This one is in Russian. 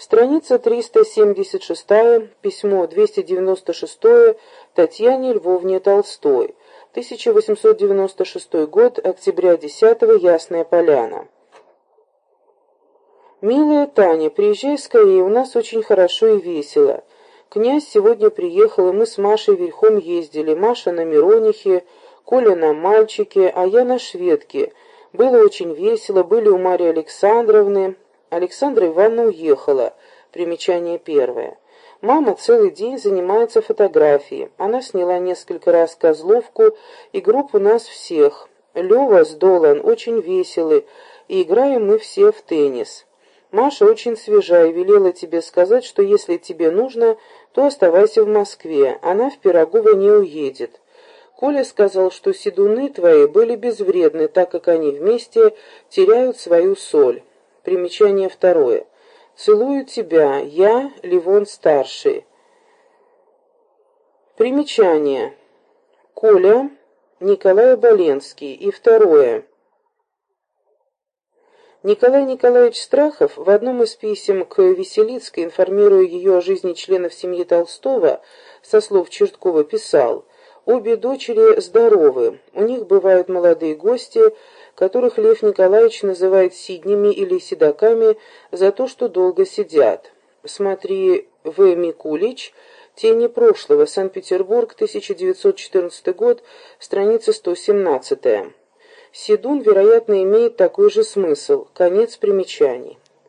Страница 376, письмо 296 Татьяне Львовне Толстой. 1896 год, октября 10 Ясная Поляна. «Милая Таня, приезжай скорее, у нас очень хорошо и весело. Князь сегодня приехал, и мы с Машей верхом ездили. Маша на Миронихе, Коля на Мальчике, а я на Шведке. Было очень весело, были у Марии Александровны. Александра Ивановна уехала. Примечание первое. Мама целый день занимается фотографией. Она сняла несколько раз Козловку и группу нас всех. Лева с Долан очень веселы, и играем мы все в теннис. Маша очень свежа и велела тебе сказать, что если тебе нужно, то оставайся в Москве. Она в Пирогово не уедет. Коля сказал, что седуны твои были безвредны, так как они вместе теряют свою соль. Примечание второе. Целую тебя, я, Ливон-старший. Примечание. Коля, Николай Боленский. И второе. Николай Николаевич Страхов в одном из писем к Веселицкой, информируя ее о жизни членов семьи Толстого, со слов Черткова писал «Обе дочери здоровы, у них бывают молодые гости, которых Лев Николаевич называет сиднями или седаками за то, что долго сидят. Смотри В. Микулич «Тени прошлого. Санкт-Петербург, 1914 год. Страница 117». Седун, вероятно, имеет такой же смысл. Конец примечаний.